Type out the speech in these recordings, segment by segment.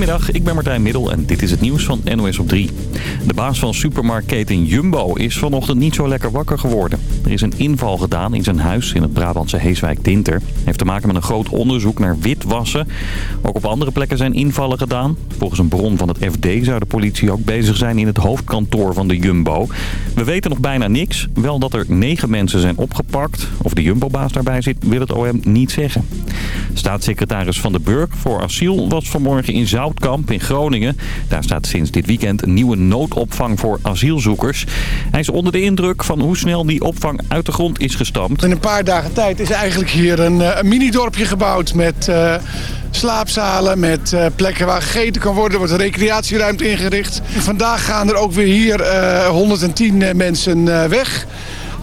Goedemiddag, ik ben Martijn Middel en dit is het nieuws van NOS op 3. De baas van supermarktketen Jumbo is vanochtend niet zo lekker wakker geworden. Er is een inval gedaan in zijn huis in het Brabantse Heeswijk-Dinter. Heeft te maken met een groot onderzoek naar witwassen. Ook op andere plekken zijn invallen gedaan. Volgens een bron van het FD zou de politie ook bezig zijn in het hoofdkantoor van de Jumbo. We weten nog bijna niks. Wel dat er negen mensen zijn opgepakt. Of de Jumbo-baas daarbij zit, wil het OM niet zeggen. Staatssecretaris Van de Burg voor asiel was vanmorgen in In Groningen. Daar staat sinds dit weekend een nieuwe noodopvang voor asielzoekers. Hij is onder de indruk van hoe snel die opvang uit de grond is gestampt. In een paar dagen tijd is eigenlijk hier een, eh, mini-dorpje gebouwd met uh, slaapzalen, met uh, plekken waar gegeten kan worden. Er wordt een recreatieruimte ingericht. Vandaag gaan er ook weer hier 110 mensen weg.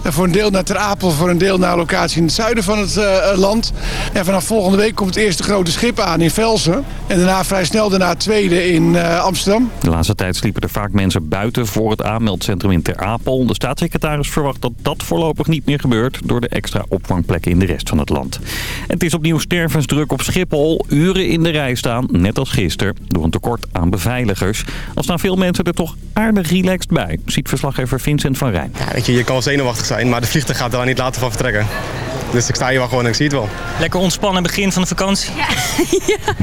Voor een deel naar Ter Apel, voor een deel naar locatie in het zuiden van het uh, land. En vanaf volgende week komt het eerste grote schip aan in Velsen. En daarna vrij snel daarna het tweede in uh, Amsterdam. De laatste tijd sliepen er vaak mensen buiten voor het aanmeldcentrum in Ter Apel. De staatssecretaris verwacht dat dat voorlopig niet meer gebeurt... door de extra opvangplekken in de rest van het land. En het is opnieuw stervensdruk op Schiphol. Uren in de rij staan, net als gisteren, door een tekort aan beveiligers. Al staan veel mensen er toch aardig relaxed bij, ziet verslaggever Vincent van Rijn. Ja, weet je, je kan zenuwachtig zijn maar de vliegtuig gaat er niet laten van vertrekken. Dus ik sta hier wel gewoon en ik zie het wel. Lekker ontspannen begin van de vakantie? Ja, ja.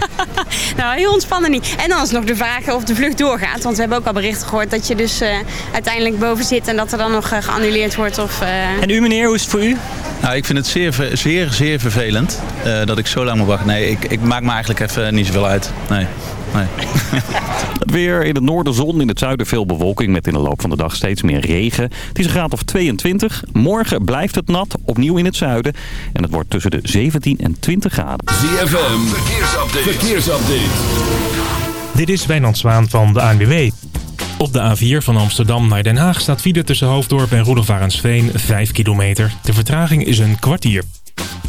nou heel ontspannen niet. En dan is nog de vraag of de vlucht doorgaat. Want we hebben ook al berichten gehoord dat je dus uh, uiteindelijk boven zit... en dat er dan nog uh, geannuleerd wordt. Of, uh... En u meneer, hoe is het voor u? Nou, ik vind het zeer, zeer, zeer vervelend dat ik zo lang moet wachten. Nee, ik, ik maak me eigenlijk even niet zoveel uit. Nee. Nee. het weer in het noorden zon, in het zuiden veel bewolking met in de loop van de dag steeds meer regen. Het is een graad of 22. Morgen blijft het nat, opnieuw in het zuiden. En het wordt tussen de 17 en 20 graden. ZFM, verkeersupdate. verkeersupdate. Dit is Wijnand Zwaan van de ANWB. Op de A4 van Amsterdam naar Den Haag staat file tussen Hoofddorp en Roelofarensveen 5 kilometer. De vertraging is een kwartier.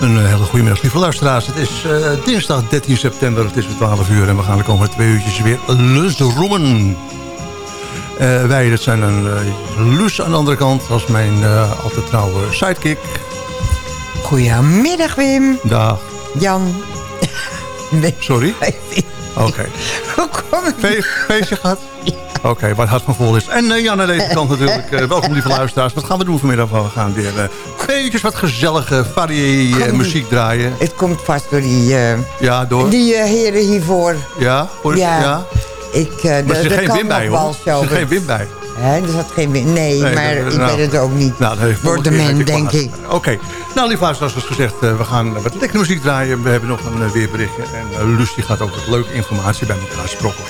Een hele goede middag, lieve luisteraars. Het is uh, dinsdag 13 september, het is 12 uur... en we gaan de komende twee uurtjes weer lusroemen. Uh, wij, dat zijn een uh, lus aan de andere kant... als mijn altijd trouwe sidekick. Goedemiddag, Wim. Dag. Jan. nee. Sorry? Oké. Okay. Hoe kom ik? Fe feestje gehad? Oké, okay, waar het hart van vol is. En uh, Jan aan deze kant natuurlijk. Uh, welkom lieve luisteraars. Wat gaan we doen vanmiddag? We gaan weer uh, eventjes wat gezellige varié muziek draaien. Het komt vast door die, ja, door? die heren hiervoor. Ja? Voor, ja. ja. Ik, maar er is geen win bij hoor. Er is geen win bij. Er zat geen. Nee, nee maar dat, ik nou, weet het ook niet. Nou, Door de men, denk ik. Oké. Okay. Nou, lieve luisteraars, zoals gezegd, we gaan wat lekkere muziek draaien. We hebben nog een weerberichtje. En Lucie gaat ook wat leuke informatie bij elkaar sprokkelen.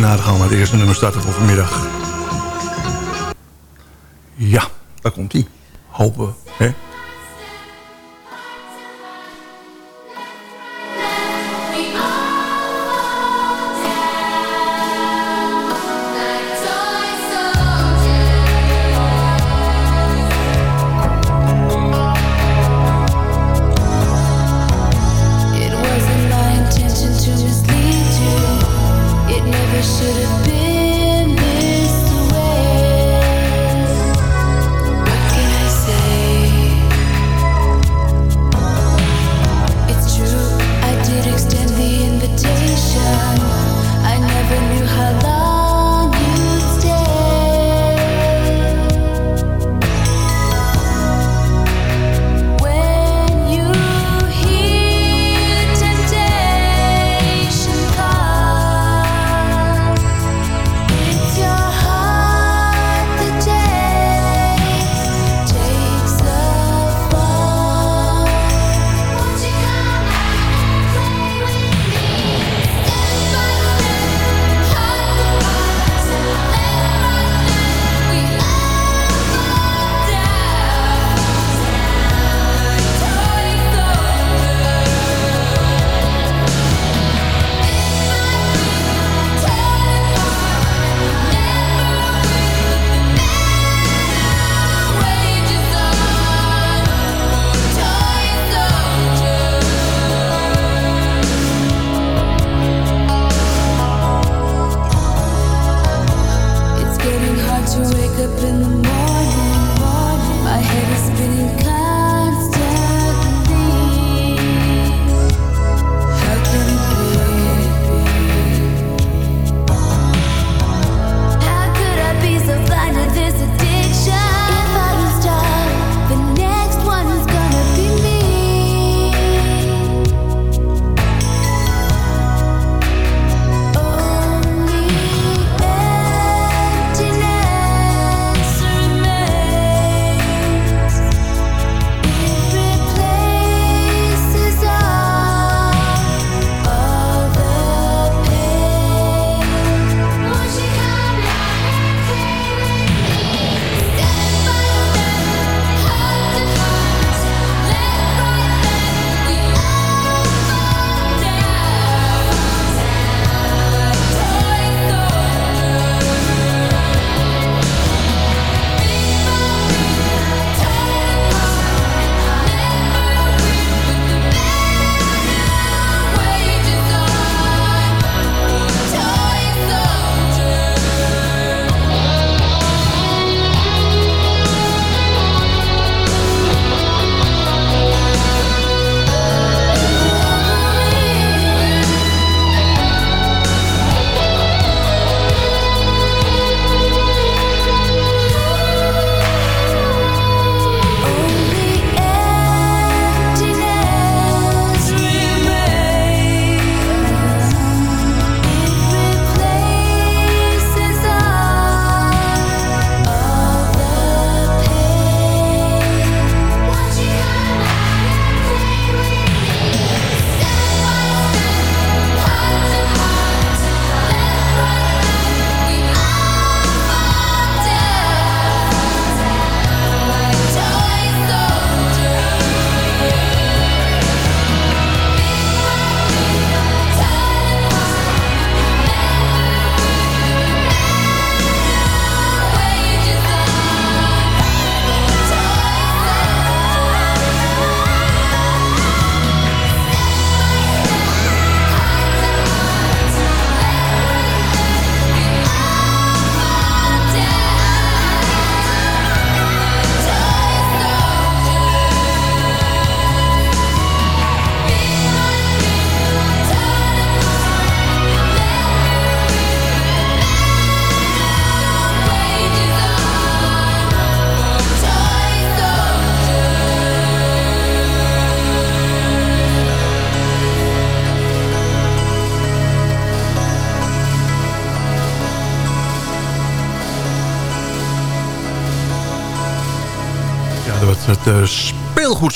Nou, dan gaan we maar het eerste nummer starten voor vanmiddag. Ja, daar komt hij. Hopen, hè?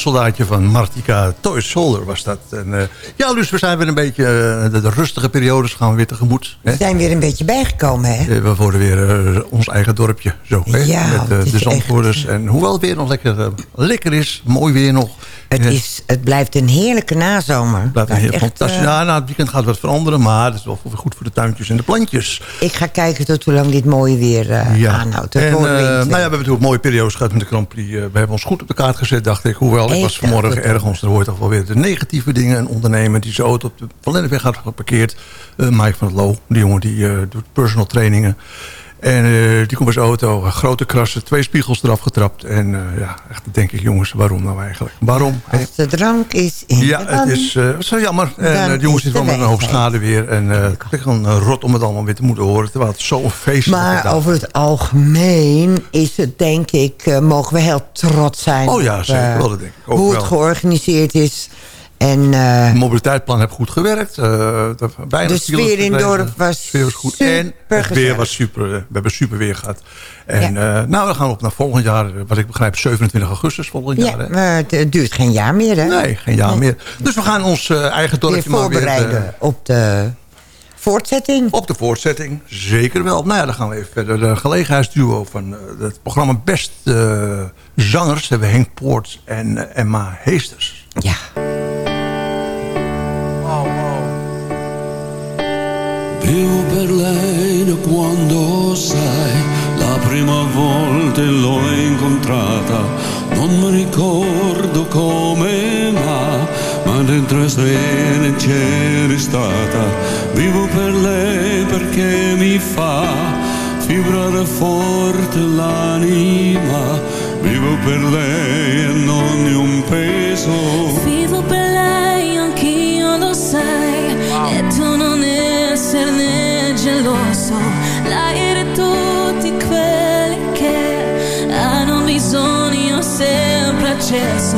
Speelgoedsoldaatje van Martika Toy Solder was dat. En, uh, ja, dus we zijn weer een beetje... Uh, de, rustige periodes gaan we weer tegemoet. Hè? We zijn weer een beetje bijgekomen, hè? we worden weer ons eigen dorpje, zo. Hè? Ja, Met de zandvoerders. En hoewel het weer nog lekker, lekker is, mooi weer nog... Het, is, het blijft een heerlijke nazomer. Het blijft een heel fantastisch. Ja, na het weekend gaat wat veranderen, maar het is wel goed voor de tuintjes en de plantjes. Ik ga kijken tot hoe lang dit mooie weer ja. aanhoudt. En, nou ja, we hebben natuurlijk mooie periodes gehad met de Grand Prix. we hebben ons goed op de kaart gezet, dacht ik. Hoewel, ik was vanmorgen ergens, er hoort toch wel weer de negatieve dingen. Een ondernemer die zijn auto op de Van Lennepweg had geparkeerd. Uh, Mike van het Loo, die jongen die uh, doet personal trainingen. En uh, die komt bij zijn auto, grote krassen, twee spiegels eraf getrapt. En uh, ja, echt denk ik, jongens, waarom nou eigenlijk? Waarom? Als de drank is in Ja, het is uh, zo jammer. En de jongens zitten wel met een hoop schade weer. En het is gewoon rot om het allemaal weer te moeten horen. Terwijl het zo'n feest is. Maar over het algemeen is het, denk ik, mogen we heel trots zijn. Oh ja, zeker wel, dat denk ik ook Hoe wel. het georganiseerd is. En, uh, het mobiliteitsplan heeft goed gewerkt. Uh, bijna de sfeer in het dorp was, was goed. En het weer was super. We hebben super weer gehad. En ja. uh, nou, we gaan op naar volgend jaar. Wat ik begrijp, 27 augustus volgend ja, jaar. Hè? Maar het duurt geen jaar meer, hè? Nee, geen jaar nee. meer. Dus we gaan ons eigen dorpje weer voorbereiden maar weer, op de voortzetting. Op de voortzetting, zeker wel. Nou ja, dan gaan we even verder. De gelegenheidsduo van het programma Best Zangers... hebben Henk Poort en Emma Heesters. Ja. Vivo per lei da quando sai, la prima volta l'ho incontrata, non mi ricordo come ma, ma dentro stene c'eri stata, vivo per lei perché mi fa vibrare forte l'anima, vivo per lei e non di un peso. Vivo per lei, anch'io lo sai, e tu non esserne geloso, l'aereo tutti quelli che hanno bisogno sempre acceso,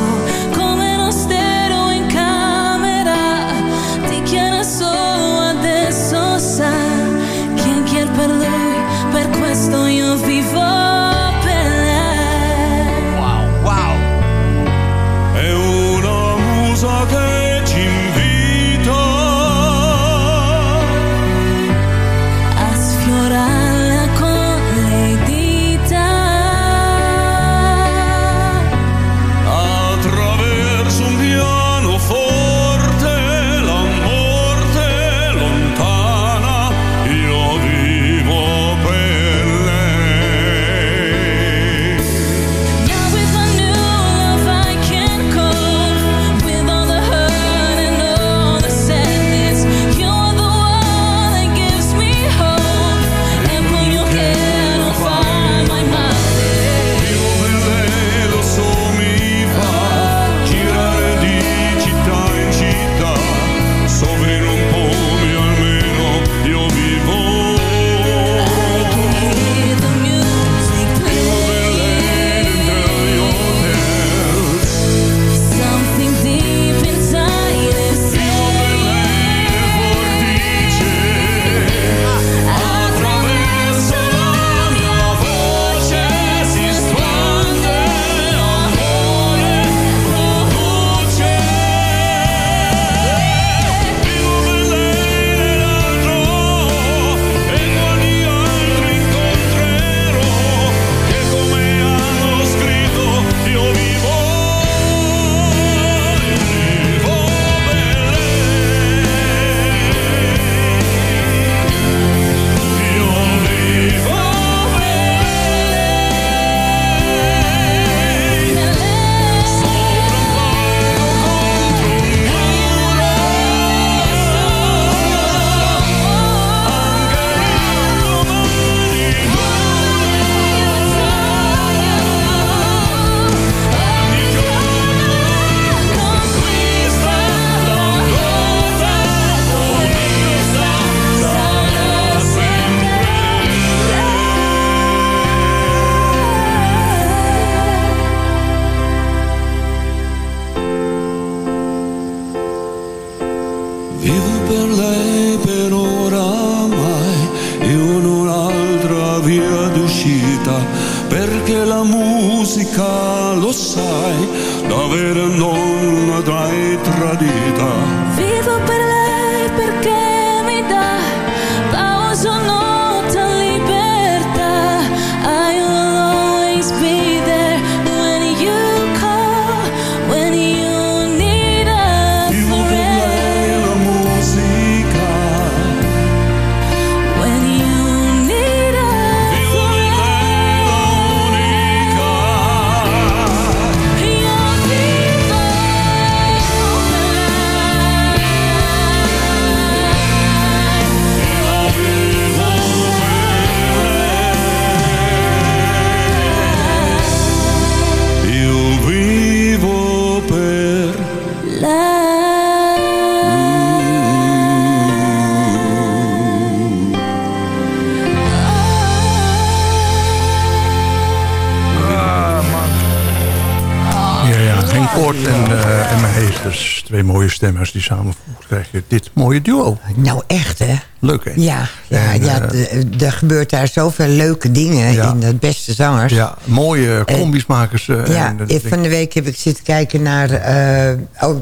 mooie duo. Nou, echt, hè? Leuk, hè? Ja, ja, En, ja eh, er gebeurt daar zoveel leuke dingen Ja. in de beste zangers. Ja, mooie combi's maken ze. Ja, en, ik- van de week heb ik zitten kijken naar... eh, oh,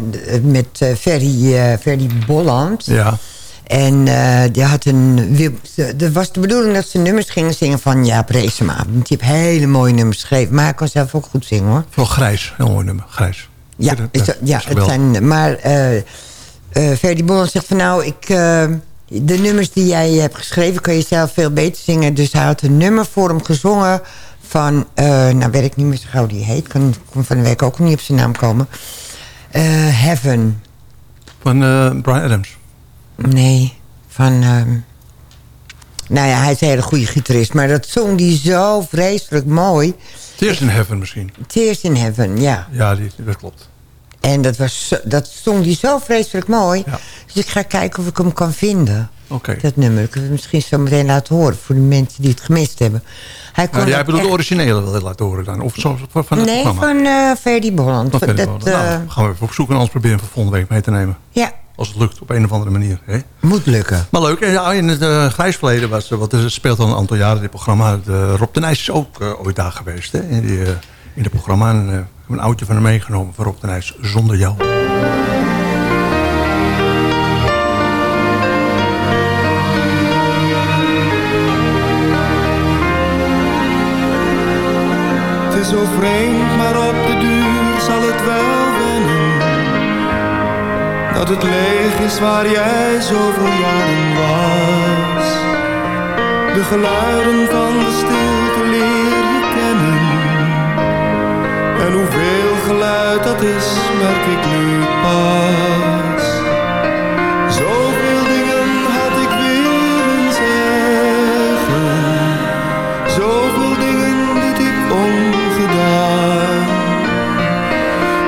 met eh, Ferry, eh, Ferry Bolland. Ja. En eh, die had een... Er was de bedoeling dat ze nummers gingen zingen van Jaap Reesema. Want die heeft hele mooie nummers geschreven. Maar hij kan zelf ook goed zingen, hoor. Vooral Grijs, heel mooi nummer. Grijs. Ja, Ja, dat het zijn... Maar eh eh Ferdy Bolland zegt van nou, ik, eh, de nummers die jij hebt geschreven... kan je zelf veel beter zingen. Dus hij had een nummer voor hem gezongen van... eh, nou weet ik niet meer zo gauw die heet. Kan, kon van de week ook niet op zijn naam komen. Eh, Heaven. Van eh, Brian Adams. Nee, van... ehm, nou ja, hij is een hele goede gitarist. Maar dat zong die zo vreselijk mooi. Tears in Heaven misschien. Tears in Heaven, ja. Ja, die, dat klopt. En dat, was, dat zong die zo vreselijk mooi. Dus ik ga kijken of ik hem kan vinden. Oké. Dat nummer. Ik wil het misschien zo meteen laten horen. Voor de mensen die het gemist hebben. Hij kon Nou, jij dat bedoelt de originele je laten horen dan? Of zo, van het Nee, programma? van eh Ferdy Bolland. Van Ferdy dat, Bolland. eh, Nou, gaan we even opzoeken en anders proberen we volgende week mee te nemen. Ja. Als het lukt, op een of andere manier. Hè? Moet lukken. Maar leuk, in het uh, grijsverleden was, eh, wat er speelt al een aantal jaren dit programma. De, Rob de Nijs is ook eh, ooit daar geweest hè, in, die, eh, in het programma. En, hebben een oudje van hem meegenomen van Rob de Zonder Jou. Het is zo vreemd, maar op de duur zal het wel wennen. Dat het leeg is waar jij zoveel jaren was. De geluiden van de stilte hoeveel geluid dat is, merk ik nu pas. Zoveel dingen had ik willen zeggen. Zoveel dingen liet ik ongedaan.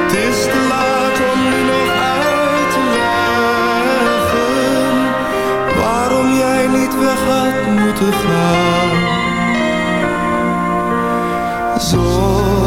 Het is te laat om nu nog uit te leggen waarom jij niet weg had moeten gaan. Zonder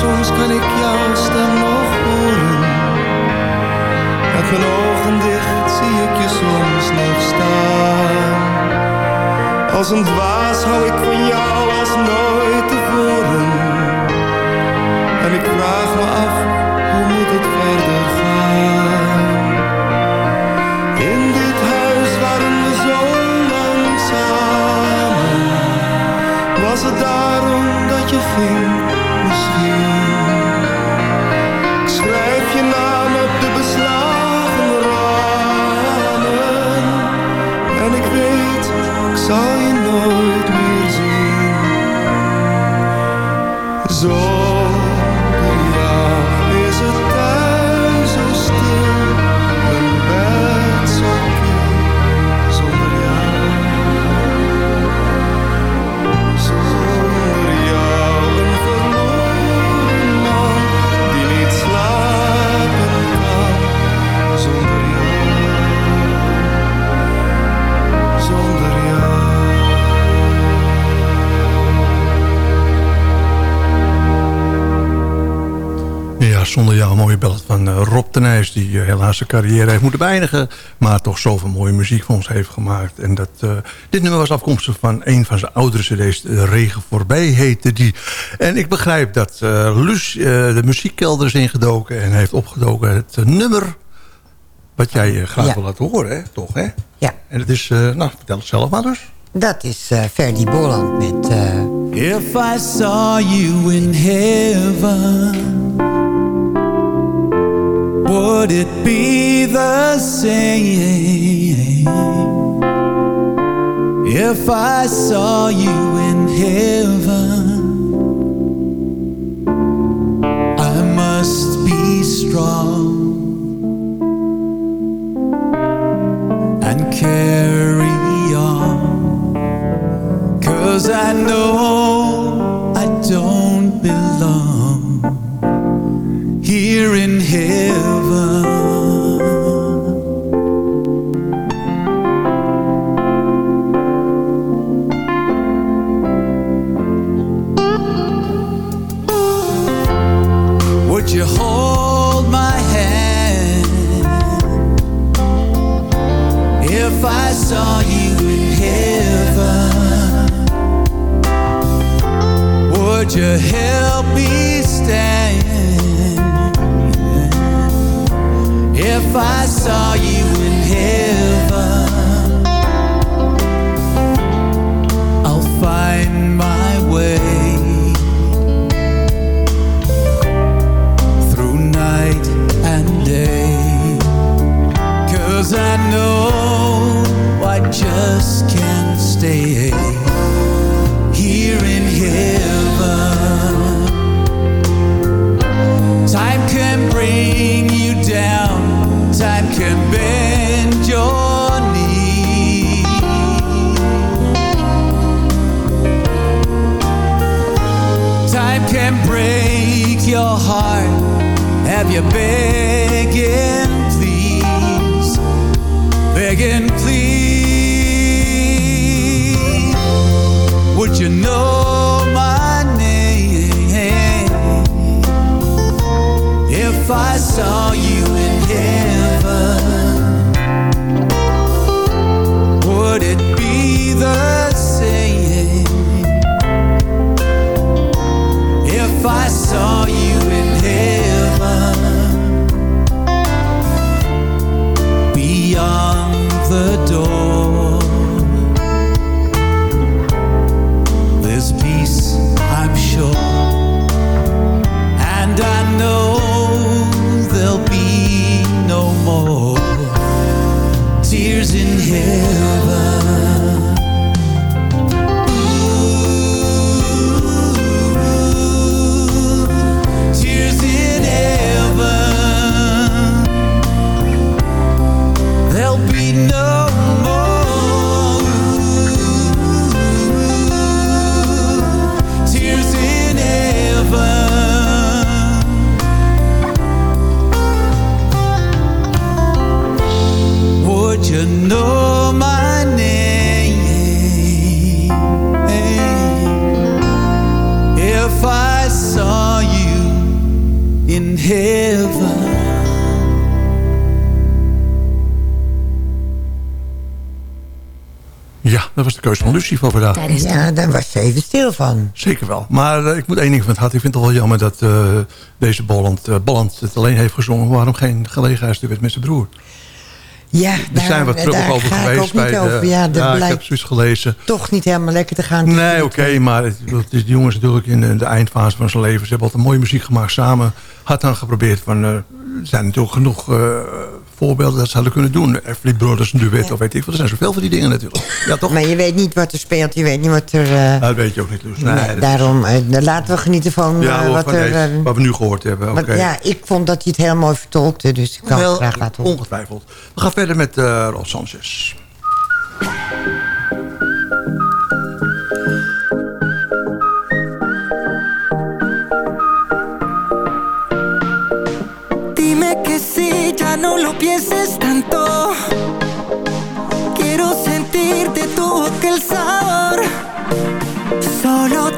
soms kan ik jouw stem nog horen. Met mijn ogen dicht zie ik je soms nog staan. Als een dwaas hou ik van jou als nooit tevoren. En ik vraag me af, hoe moet het verder gaan? In dit huis waren we zo lang samen. Was het daarom dat je ging, zonder jou een mooie ballad van eh, Rob de Nijs... die eh, helaas zijn carrière heeft moeten beëindigen... maar toch zoveel mooie muziek voor ons heeft gemaakt. En dat, eh, dit nummer was afkomstig van een van zijn oudere cd's... De Regen Voorbij heette die. En ik begrijp dat eh Luus de muziekkelder is ingedoken... en heeft opgedoken het nummer... wat jij graag Ja. wil laten horen, hè? toch? Hè? Ja. En het is, eh, nou, vertel het zelf maar dus. Dat is eh Ferdy Bolland met... eh, If I saw you in heaven, would it be the same? If I saw you in heaven, I must be strong and carry on. Cause I know I don't belong here in heaven. Would you hold my hand if I saw you in heaven? Would you help me stand if I saw you in heaven? I'll find my way through night and day. Cause I know I just can't stay here in heaven. Time can bring you down, time can bend your knee. Time can break your heart, have you begging, please, begging, please. Would you know my name if I saw was de keuze van Lucie voor vandaag. Ja, daar was ze even stil van. Zeker wel. Maar eh, ik moet één ding van het hart. Ik vind het wel jammer dat eh, deze Bolland, eh, Bolland het alleen heeft gezongen. Waarom geen gelegenheidsduet met zijn broer? Ja, daar, zijn wat terug over geweest. bij over. de, Ja, dat ik heb zoiets gelezen. toch niet helemaal lekker te gaan. Nee, oké, maar het, het is, die jongens natuurlijk in de, de eindfase van zijn leven. Ze hebben altijd mooie muziek gemaakt samen. Had dan geprobeerd van... er zijn natuurlijk genoeg voorbeelden dat ze hadden kunnen doen. Everly Brothers, een duet of weet ik veel. Er zijn zoveel van die dingen natuurlijk. Ja, toch? Maar je weet niet wat er speelt. Je weet niet wat er... eh, Dat weet je ook niet. Nee, nee, daarom eh, laten we genieten van ja, eh, wat van er... deze, wat we nu gehoord hebben. oké. Ja, ik vond dat hij het heel mooi vertolkte. Dus ik kan Wel, het graag laten horen. Ongetwijfeld. We gaan verder met Ros Sanchez. No lo pienses tanto. Quiero sentirte tu el sabor. Solo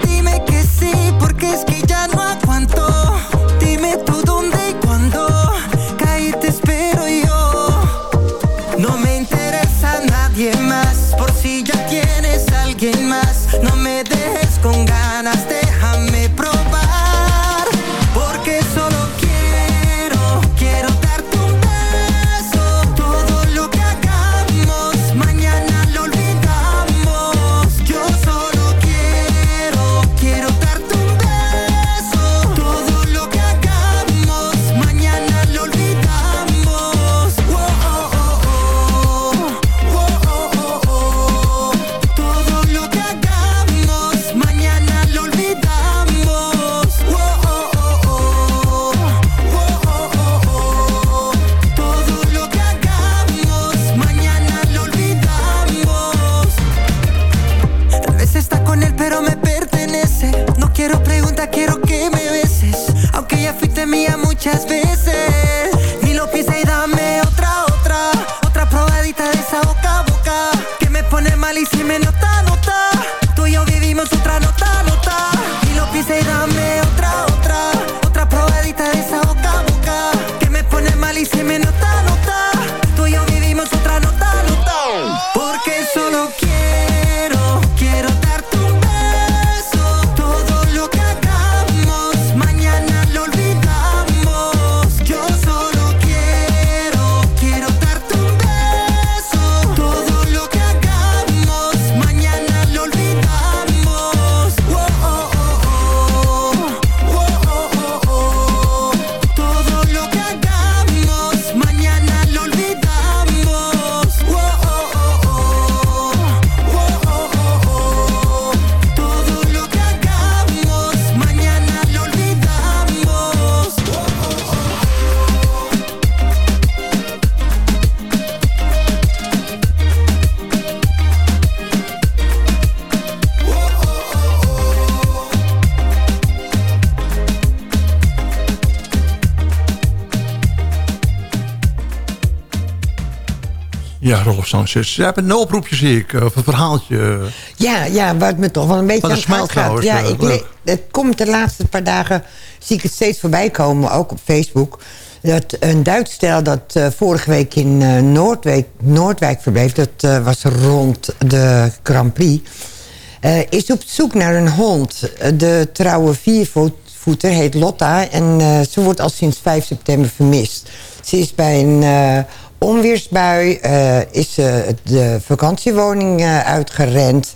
Jij hebt een oproepje, zie ik. Of een verhaaltje. Ja, ja, wat me toch wel een beetje aan het gaat. Ja, eh, ik leuk. het komt de laatste paar dagen, zie ik het steeds voorbij komen, ook op Facebook. Dat een Duits stel dat eh, vorige week in eh, Noordwijk, Noordwijk verbleef, dat eh, was rond de Grand Prix, eh, is op zoek naar een hond. De trouwe viervoeter heet Lotta en eh, ze wordt al sinds 5 september vermist. Ze is bij een eh, onweersbui eh, is ze de vakantiewoning eh, uitgerend.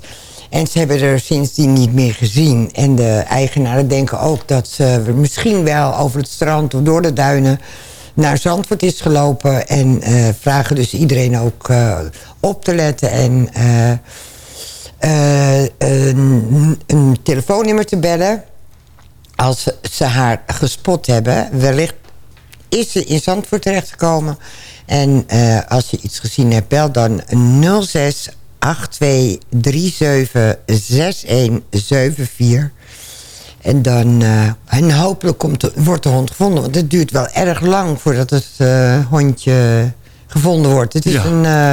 En ze hebben er sindsdien niet meer gezien. En de eigenaren denken ook dat ze misschien wel over het strand of door de duinen naar Zandvoort is gelopen. En eh, vragen dus iedereen ook eh, op te letten en eh, eh, een, een telefoonnummer te bellen. Als ze haar gespot hebben. Wellicht is ze in Zandvoort terechtgekomen. En eh, als je iets gezien hebt, bel dan 06 8237 6174. En dan uh, en hopelijk komt de, wordt de hond gevonden. Want het duurt wel erg lang voordat het uh, hondje gevonden wordt. Het is ja. een, uh,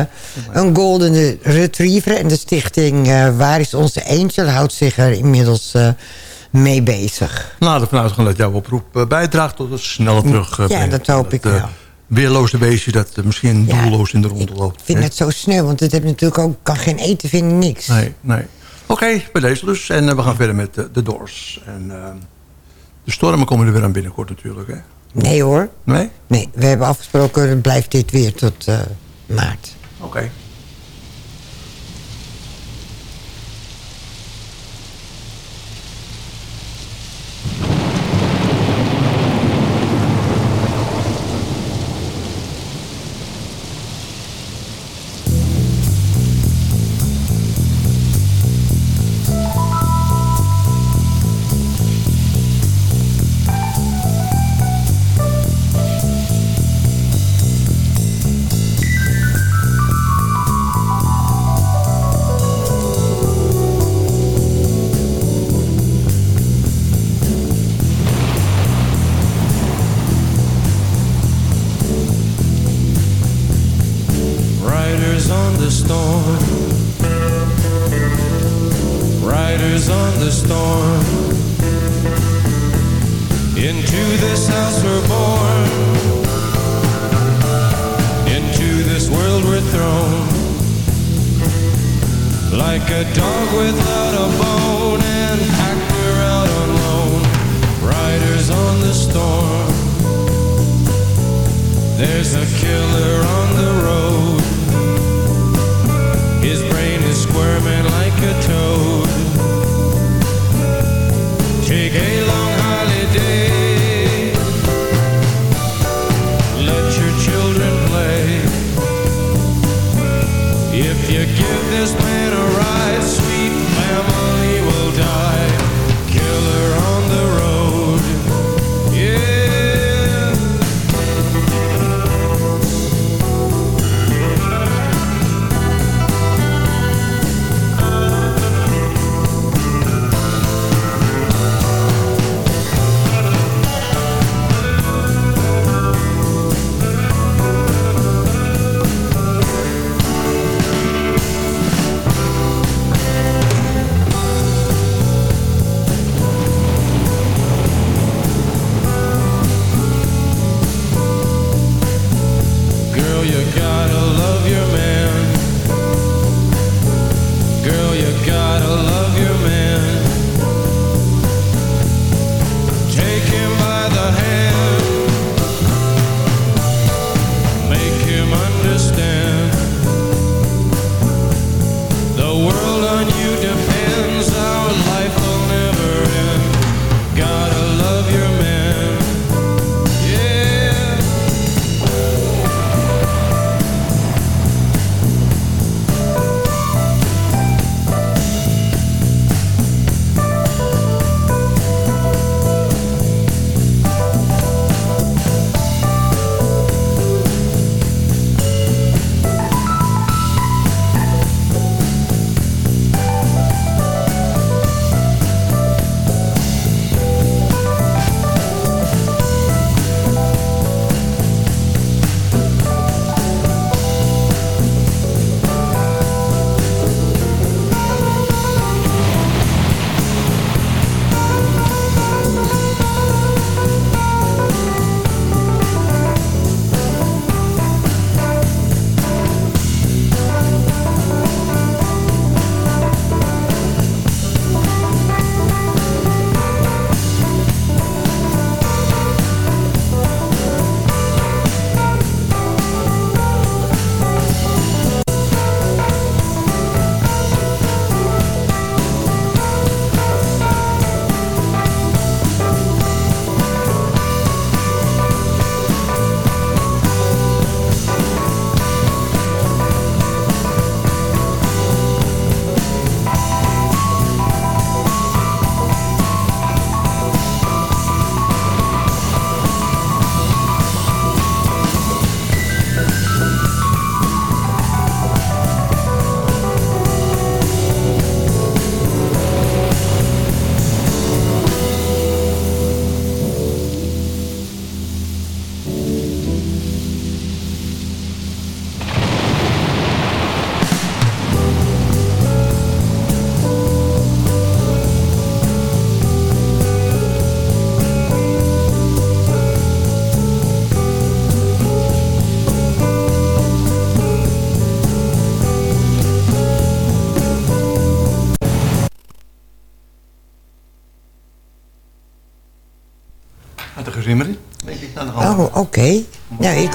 een golden retriever. En de stichting Waar is onze Angel houdt zich er inmiddels mee bezig. Nou, ervan uitgaan dat jouw oproep bijdraagt tot het snelle terug. ja, dat hoop ik wel. Weerloze beestje dat misschien ja, doelloos in de ronde loopt. Ik vind het zo snel, want het heeft natuurlijk ook kan geen eten vinden, niks. Nee, nee. Oké, okay, bij deze dus. En uh, we gaan verder met de, de Doors. En uh, de stormen komen er weer aan binnenkort natuurlijk, hè? Nee hoor. Nee? Nee, we hebben afgesproken, blijft dit weer tot uh, maart. Oké. Okay.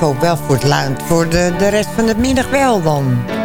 Hoop wel voor, het voor de, de rest van de middag wel dan.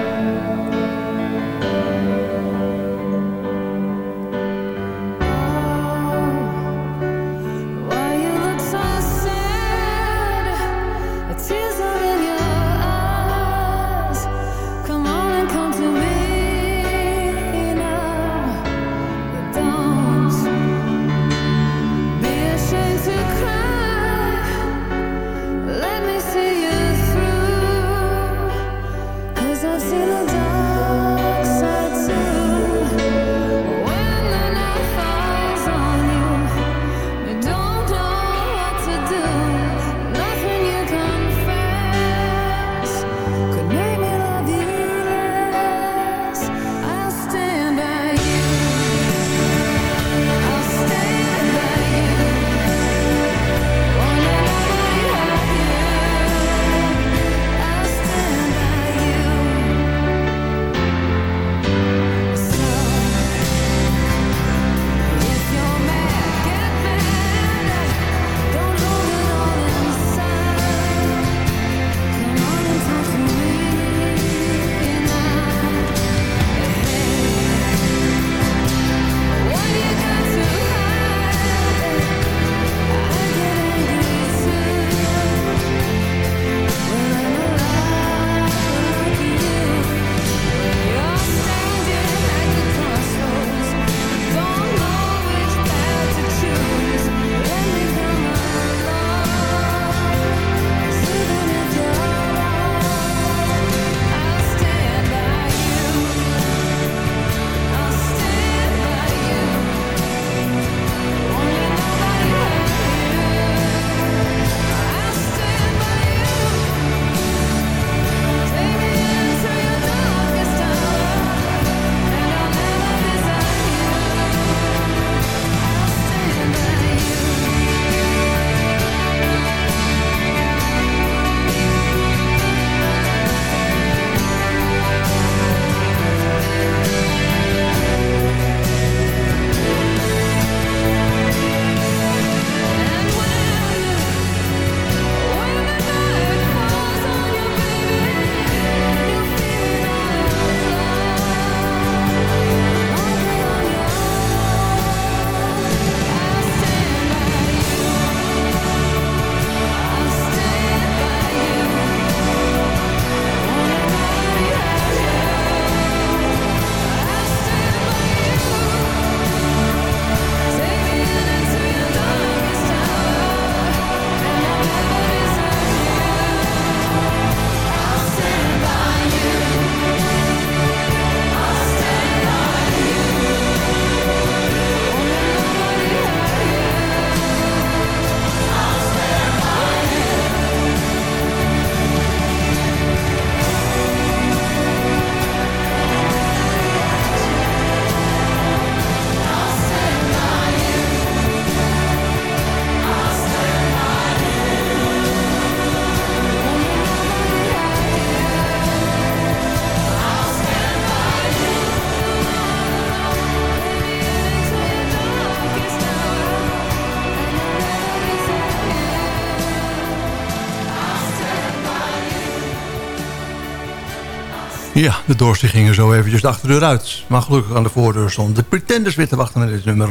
Ja, de doors gingen zo eventjes de achterdeur uit. Maar gelukkig aan de voordeur stond de Pretenders weer te wachten met dit nummer.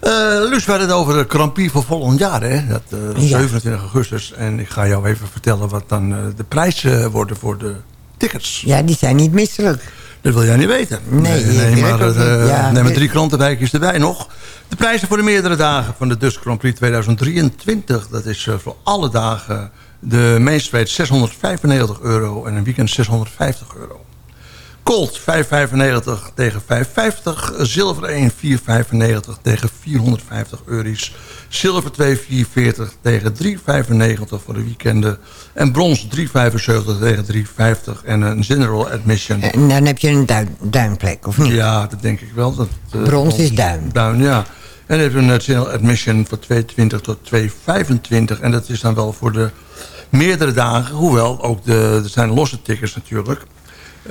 Eh Luus, we hadden het over de Grand Prix voor volgend jaar, hè? Dat, eh, Ja. 27 augustus. En ik ga jou even vertellen wat dan eh, de prijzen worden voor de tickets. Ja, die zijn niet misselijk. Dat wil jij niet weten. Nee, nee, maar, eh, niet. Ja, nee, maar dit- drie krantenwijkjes erbij nog. De prijzen voor de meerdere dagen van de Dutch Grand Prix 2023. Dat is eh, voor alle dagen de mainstreet 695 euro en een weekend 650 euro. Colt 5,95 tegen 5,50. Zilver 1 4,95 tegen 450 euro's. Zilver 2 4,40 tegen 3,95 voor de weekenden. En brons 3,75 tegen 3,50. En een general admission. En dan heb je een duin, duinplek, of niet? Ja, dat denk ik wel. Dat, eh, Brons is duin. Duin, ja. En dan heb je een general admission van 2,20 tot 2,25. En dat is dan wel voor de meerdere dagen. Hoewel, ook de, er zijn losse tickets natuurlijk. Eh,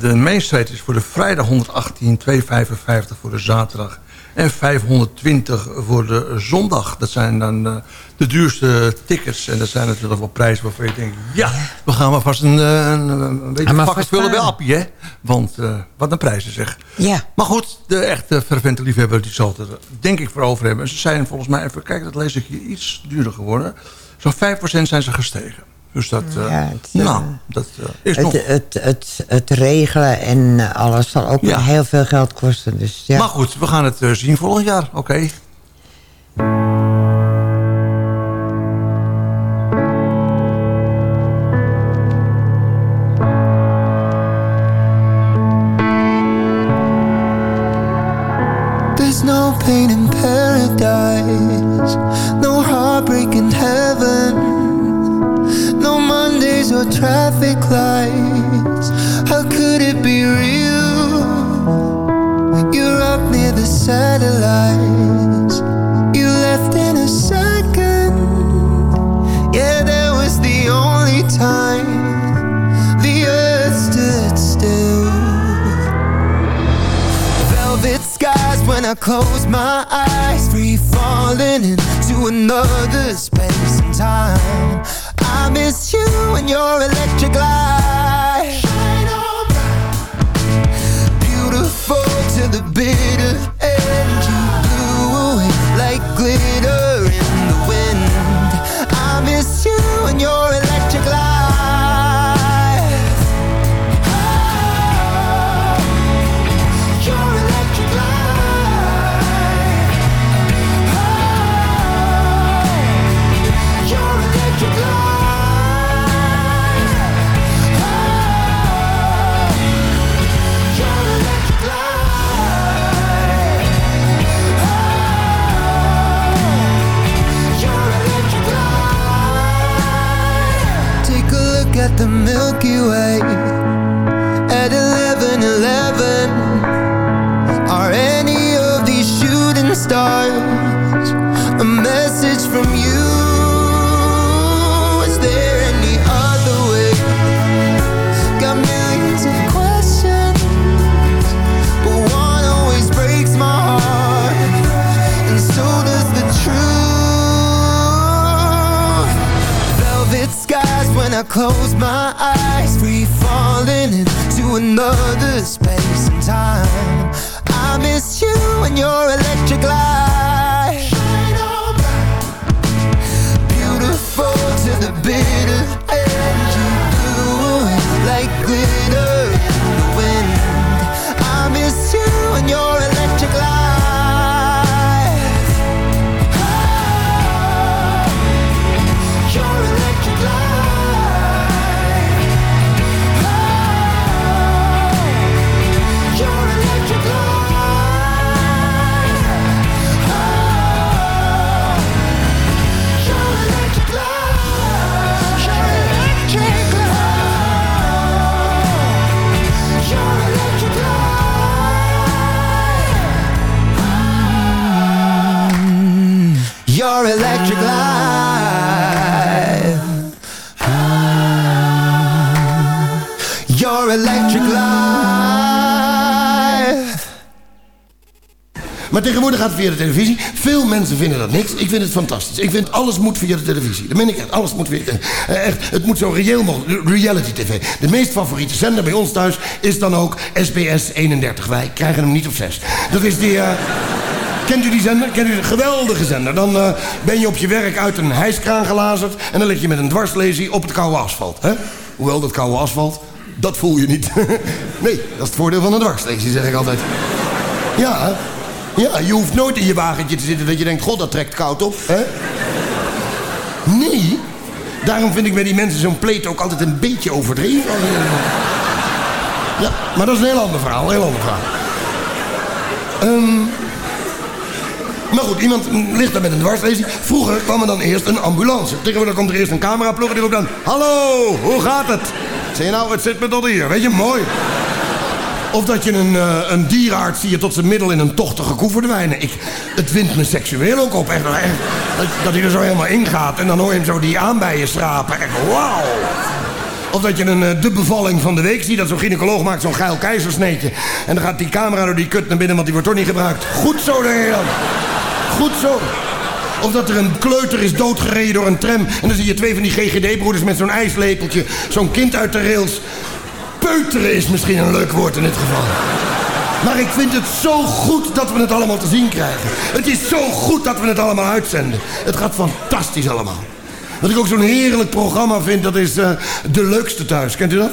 de mainstreet is voor de vrijdag 118, 2,55 voor de zaterdag. En 520 voor de zondag. Dat zijn dan eh, de duurste tickets. En dat zijn natuurlijk wel prijzen waarvan je denkt... ja, we gaan maar vast een, eh, een, een beetje vullen bij. Appie, hè? Want wat een prijzen zeg. Ja. Maar goed, de echte fervente liefhebber die zal het er denk ik voor over hebben. Ze zijn volgens mij, even kijken, dat lees ik hier, iets duurder geworden. Zo'n 5% zijn ze gestegen. Dus dat, eh, Ja, het, eh, nou, dat eh, is nog... Het, het, regelen en alles zal ook Ja. heel veel geld kosten. Dus, ja. Maar goed, we gaan het zien volgend jaar. Oké. you out Tegenwoordig gaat via de televisie. Veel mensen vinden dat niks. Ik vind het fantastisch. Ik vind alles moet via de televisie. Dat meen ik echt. Alles moet via de eh, Echt, het moet zo reëel mogelijk. Reality tv. De meest favoriete zender bij ons thuis is dan ook SBS 31. Wij krijgen hem niet op 6. Dat is die... eh, Kent u die zender? Kent u de geweldige zender? Dan eh, ben je op je werk uit een hijskraan gelazerd... en dan lig je met een dwarslesie op het koude asfalt. Hè? Hoewel dat koude asfalt, dat voel je niet. nee, dat is het voordeel van een dwarslesie, zeg ik altijd. Ja, ja, je hoeft nooit in je wagentje te zitten dat je denkt... God, dat trekt koud op, hè? Nee. Daarom vind ik bij die mensen zo'n pleet ook altijd een beetje overdreven. Ja, maar dat is een heel ander verhaal, een heel ander verhaal. Ehm, maar goed, iemand ligt daar met een dwarslesie. Vroeger kwam er dan eerst een ambulance. Tegenwoordig komt er eerst een cameraploeg en die roept dan... Hallo, hoe gaat het? Zeg je nou, het zit me tot hier. Weet je, mooi. Of dat je een, eh, een je tot zijn middel in een tochtige koe verdwijnen. Ik, het wint me seksueel ook op. Dat, hij er zo helemaal ingaat. En dan hoor je hem zo die aanbijen schrapen. Echt, wauw. Of dat je een eh, de bevalling van de week ziet. Dat zo'n gynaecoloog maakt zo'n geil keizersneetje. En dan gaat die camera door die kut naar binnen, want die wordt toch niet gebruikt. Goed zo, je dan. Goed zo. Of dat er een kleuter is doodgereden door een tram. En dan zie je twee van die GGD-broeders met zo'n ijslepeltje. Zo'n kind uit de rails. Peuteren is misschien een leuk woord in dit geval. Maar ik vind het zo goed dat we het allemaal te zien krijgen. Het is zo goed dat we het allemaal uitzenden. Het gaat fantastisch allemaal. Wat ik ook zo'n heerlijk programma vind, dat is eh, De Leukste Thuis. Kent u dat?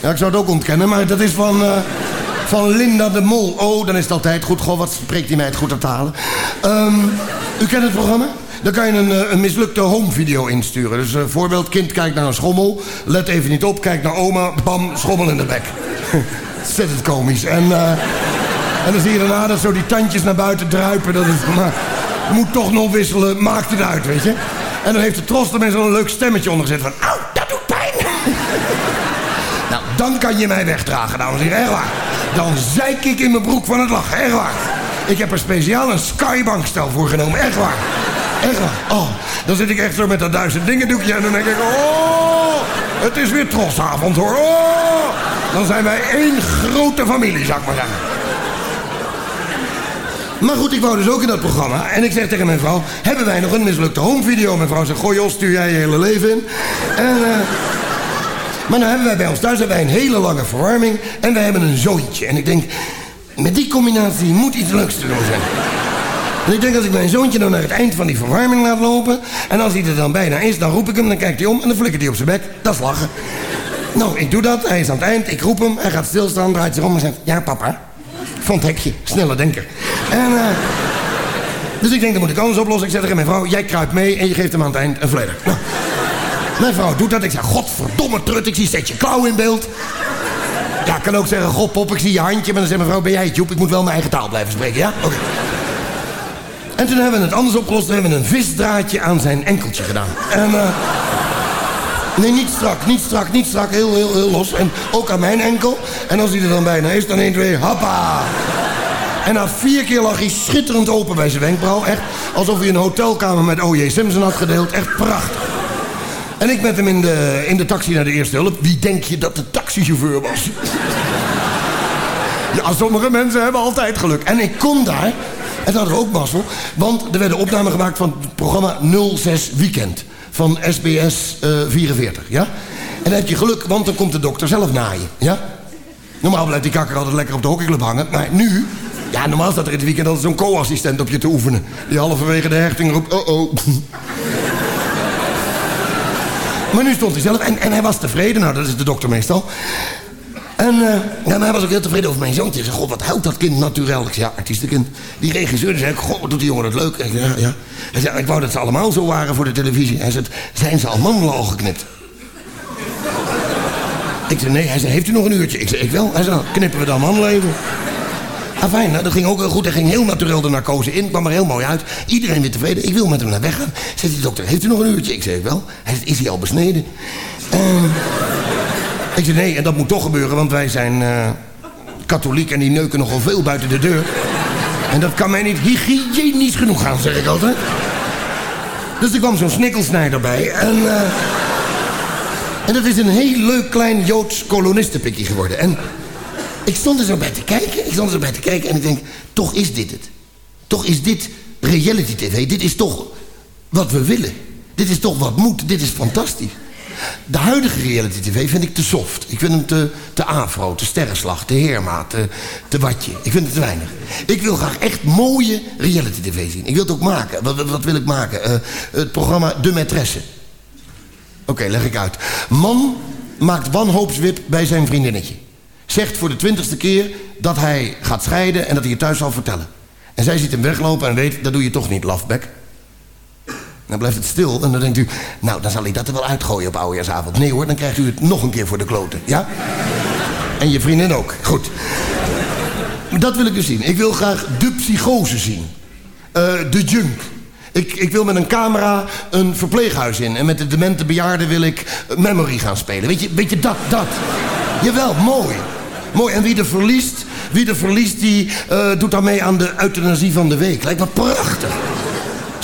Ja, ik zou het ook ontkennen, maar dat is van, eh, van Linda de Mol. Oh, dan is het altijd goed. Goh, wat spreekt die meid goed aan talen. Ehm, u kent het programma? Dan kan je een, eh, een mislukte home video insturen. Dus uh, voorbeeld, kind kijkt naar een schommel. Let even niet op, kijkt naar oma. Bam, schommel in de bek. Ontzettend komisch. En, eh, en dan zie je daarna dat zo die tandjes naar buiten druipen. Dat is, maar moet toch nog wisselen, maakt het uit, weet je. En dan heeft de tros er zo'n leuk stemmetje onder gezet van... Auw, dat doet pijn. nou, dan kan je mij wegdragen, dames en heren. Echt waar. Dan zeik ik in mijn broek van het lachen. Echt waar. Ik heb er speciaal een skybankstel voor genomen. Echt waar. Echt waar. Oh, dan zit ik echt zo met dat duizend dingen doekje. En dan denk ik, oh, het is weer trosavond hoor. Oh, dan zijn wij één grote familie, ik maar zeggen. Maar goed, ik wou dus ook in dat programma. En ik zeg tegen mijn vrouw, hebben wij nog een mislukte home video? Mijn vrouw zegt, goh joh, stuur jij je hele leven in. En, eh, maar nou hebben wij bij ons thuis hebben wij een hele lange verwarming. En wij hebben een zoontje. En ik denk, met die combinatie moet iets leuks te doen zijn. En ik denk, als ik mijn zoontje dan naar het eind van die verwarming laat lopen... en als hij er dan bijna is, dan roep ik hem, dan kijkt hij om... en dan flikkert hij op zijn bek. Dat is lachen. Nou, ik doe dat, hij is aan het eind, ik roep hem... hij gaat stilstaan, draait zich om en zegt... ja, papa. Van het hekje, snelle denker. En, eh, dus ik denk, dan moet ik anders oplossen. Ik zeg tegen mijn vrouw, jij kruipt mee en je geeft hem aan het eind een vledder. Nou, mijn vrouw doet dat. Ik zeg, godverdomme trut, ik zie, zet je klauw in beeld. Ja, ik kan ook zeggen, god pop, ik zie je handje. Maar dan zegt mijn vrouw, ben jij het, Joep? Ik moet wel mijn eigen taal blijven spreken, ja? Oké. En toen hebben we het anders opgelost. Toen hebben we een visdraadje aan zijn enkeltje gedaan. En, eh, nee, niet strak, niet strak, niet strak. Heel, heel, heel los. En ook aan mijn enkel. En als hij er dan bijna is, dan 1, 2, hoppa. En na vier keer lag hij schitterend open bij zijn wenkbrauw. Echt alsof hij een hotelkamer met O.J. Simpson had gedeeld. Echt prachtig. En ik met hem in de, in de taxi naar de eerste hulp. Wie denk je dat de taxichauffeur was? Ja, sommige mensen hebben altijd geluk. En ik kom daar, en dat hadden we ook mazzel... want er werden opnamen gemaakt van het programma 06 Weekend... van SBS eh 44, ja? En dan heb je geluk, want dan komt de dokter zelf naaien, ja? Normaal blijft die kakker altijd lekker op de hockeyclub hangen... maar nu... Ja, normaal staat er in het weekend altijd zo'n co-assistent op je te oefenen... die halverwege de hechting roept... Oh, oh. Maar nu stond hij zelf en, en hij was tevreden. Nou, dat is de dokter meestal. En eh, ja, hij was ook heel tevreden over mijn zoontje. Hij zei, god, wat houdt dat kind natuurlijk. Ik zei, ja, artiestenkind. Die regisseur zei, god, wat doet die jongen dat leuk. Ik zei, ja, ja. Hij zei, ik wou dat ze allemaal zo waren voor de televisie. Hij zei, zijn ze al mannen al geknipt? Ik zei, nee. Hij zei, heeft u nog een uurtje? Ik zei, ik wel. Hij zei, nou, knippen we dan mannen even. Ah, fijn, dat ging ook heel goed. Hij ging heel natuurlijk de narcose in, kwam er heel mooi uit. Iedereen weer tevreden. Ik wil met hem naar weg gaan. Zegt die dokter, heeft u nog een uurtje? Ik zei, wel. Hij zegt, is hij al besneden? Ik zei, nee, en dat moet toch gebeuren, want wij zijn eh, katholiek... en die neuken nogal veel buiten de deur. En dat kan mij niet hygiënisch genoeg gaan, zeg ik altijd. Dus er kwam zo'n snikkelsnijder bij en... eh, en dat is een heel leuk klein Joods kolonistenpikje geworden. En ik stond er zo bij te kijken. Ik stond er zo bij te kijken en ik denk, toch is dit het. Toch is dit reality tv. Dit is toch wat we willen. Dit is toch wat moet. Dit is fantastisch. De huidige reality tv vind ik te soft. Ik vind hem te, te afro, te sterrenslag, te heerma, te, watje. Ik vind het te weinig. Ik wil graag echt mooie reality tv zien. Ik wil het ook maken. Wat, wat, wat wil ik maken? Eh, het programma De Maîtresse. Oké, leg ik uit. Man maakt wanhoopswip bij zijn vriendinnetje. Zegt voor de twintigste keer dat hij gaat scheiden en dat hij het thuis zal vertellen. En zij ziet hem weglopen en weet, dat doe je toch niet, lafbek. Dan blijft het stil en dan denkt u... nou, dan zal ik dat er wel uitgooien op oudejaarsavond. Nee hoor, dan krijgt u het nog een keer voor de kloten, ja? En je vriendin ook, goed. Dat wil ik dus zien. Ik wil graag de psychose zien. Eh, de junk. Ik, ik wil met een camera een verpleeghuis in. En met de demente bejaarden wil ik memory gaan spelen. Weet je, weet je dat, dat. Jawel, mooi. Mooi. En wie er verliest, wie er verliest, die eh, doet dan mee aan de euthanasie van de week. Lijkt me prachtig.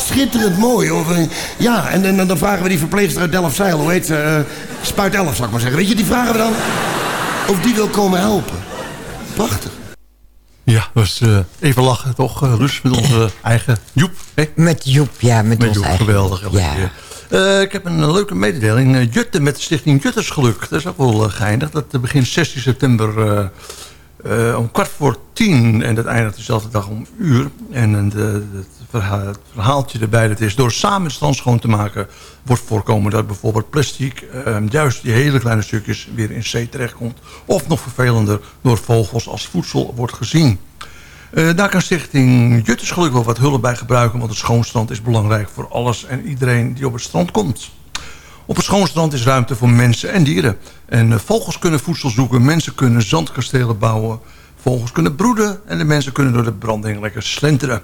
Schitterend mooi. Of, eh, ja, en, en dan vragen we die verpleegster uit Delfzijl, hoe heet ze? eh, Spuit 11, zou ik maar zeggen. Weet je, die vragen we dan of die wil komen helpen. Prachtig. Ja, was eh, even lachen toch, eh, Rus, met onze eigen Joep. hè? Met Joep, ja, met, Met ons Joep, eigen. geweldig. Ja. Eh, ik heb een leuke mededeling. Jutte met de stichting Juttersgeluk. Dat is ook wel geinig. Dat begint 16 september eh, om kwart voor tien. En dat eindigt dezelfde dag om uur. En eh, het, verha- het verhaaltje erbij dat is... door samen strand schoon te maken... wordt voorkomen dat bijvoorbeeld plastic... eh, juist die hele kleine stukjes weer in zee terechtkomt. Of nog vervelender... door vogels als voedsel wordt gezien. Eh, daar kan Stichting Jutters gelukkig wel wat hulp bij gebruiken... want het schoonstrand is belangrijk voor alles en iedereen die op het strand komt. Op het schoonstrand is ruimte voor mensen en dieren. En eh, vogels kunnen voedsel zoeken, mensen kunnen zandkastelen bouwen... vogels kunnen broeden en de mensen kunnen door de branding lekker slenteren.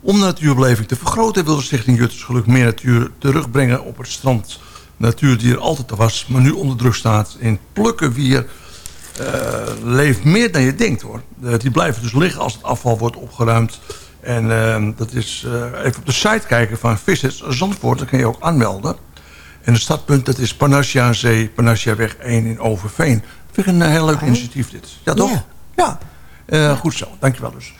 Om de natuurbeleving te vergroten wil de Stichting Jutters Geluk meer natuur terugbrengen op het strand. Natuur die er altijd al was, maar nu onder druk staat in plukken wier eh, leeft meer dan je denkt hoor. Eh, die blijven dus liggen als het afval wordt opgeruimd. En dat is even op de site kijken van Visits Zandvoort. Dat kun je ook aanmelden. En het startpunt dat is Panassia aan Zee, Panassiaweg 1 in Overveen. Dat vind ik een heel leuk initiatief dit. Ja toch? Ja. Ja. Eh, goed zo, dankjewel dus.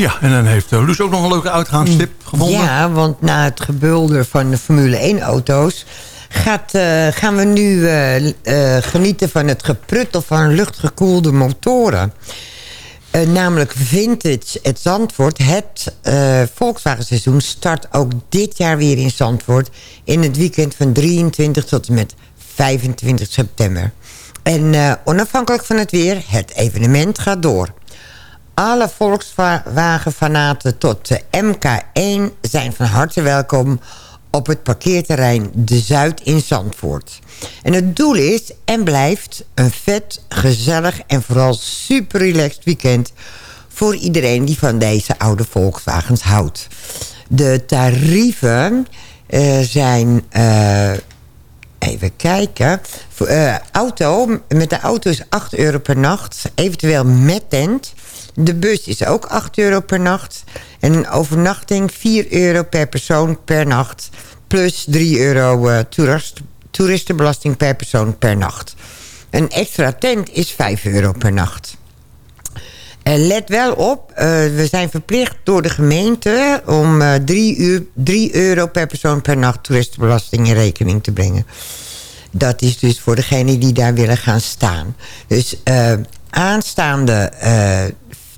Ja, en dan heeft uh, Luus ook nog een leuke uitgaanstip gevonden. Ja, want na het gebulder van de Formule 1-auto's... Gaat, eh, gaan we nu eh, eh, genieten van het gepruttel van luchtgekoelde motoren. Eh, namelijk Vintage het Zandvoort. Het eh Volkswagen seizoen start ook dit jaar weer in Zandvoort... in het weekend van 23 tot en met 25 september. En eh, onafhankelijk van het weer, het evenement gaat door. Alle Volkswagen-fanaten tot de MK1 zijn van harte welkom op het parkeerterrein De Zuid in Zandvoort. En het doel is en blijft een vet, gezellig en vooral super relaxed weekend... voor iedereen die van deze oude Volkswagens houdt. De tarieven eh, zijn... eh, Even kijken. Eh, auto, met de auto is 8 euro per nacht. Eventueel met tent. De bus is ook 8 euro per nacht. En een overnachting 4 euro per persoon per nacht. Plus 3 euro eh, toerist, toeristenbelasting per persoon per nacht. Een extra tent is 5 euro per nacht. Let wel op, eh, we zijn verplicht door de gemeente... om eh 3, uur, 3 euro per persoon per nacht toeristenbelasting in rekening te brengen. Dat is dus voor degenen die daar willen gaan staan. Dus eh, aanstaande eh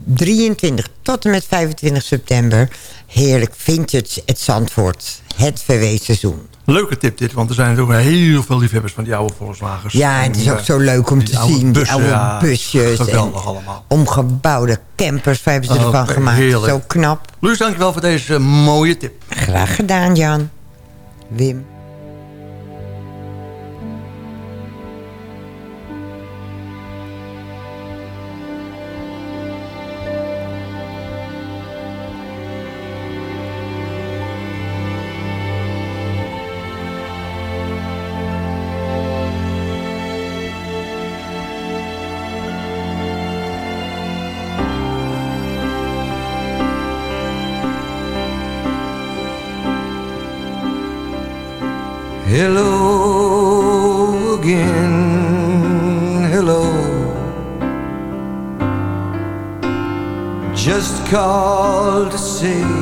23 tot en met 25 september... heerlijk vintage het Zandvoort, het VW-seizoen. Leuke tip dit, want er zijn ook heel veel liefhebbers van die oude Volkswagens. Ja, en het is ook eh, zo leuk om te zien. bussen, die oude ja, busjes. geweldig en allemaal. Omgebouwde campers hebben ze ervan Oh, gemaakt. heerlijk. Zo knap. Luus, dankjewel voor deze mooie tip. Graag gedaan, Jan. Wim. Called to say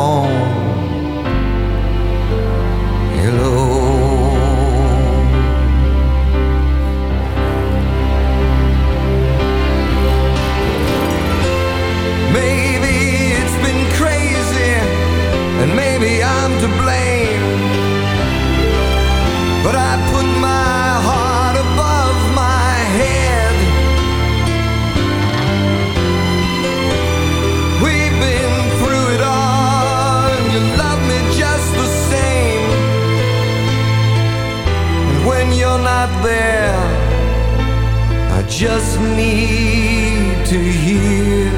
Just need to hear.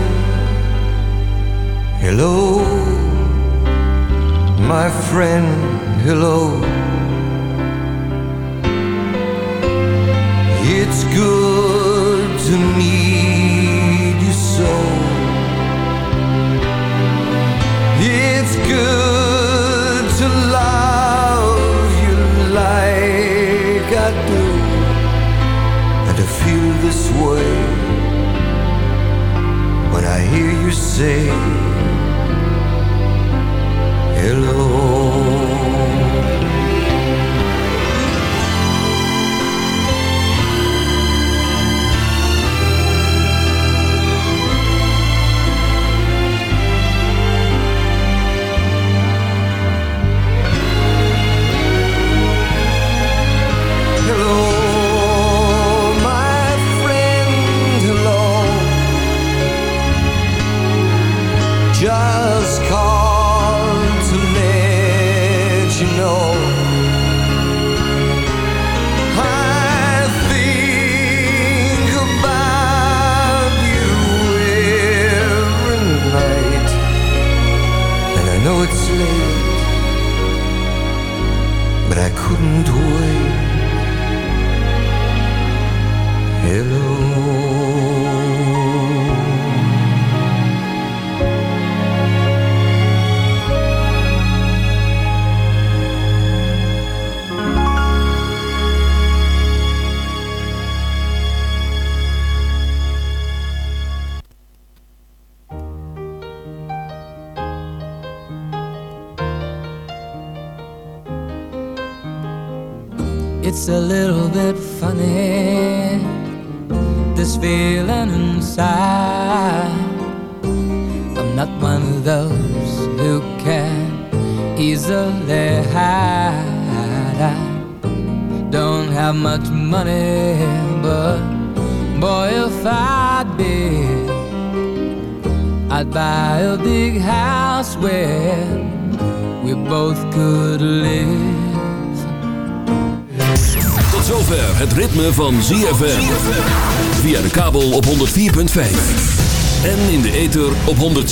Hello, my friend, hello. Say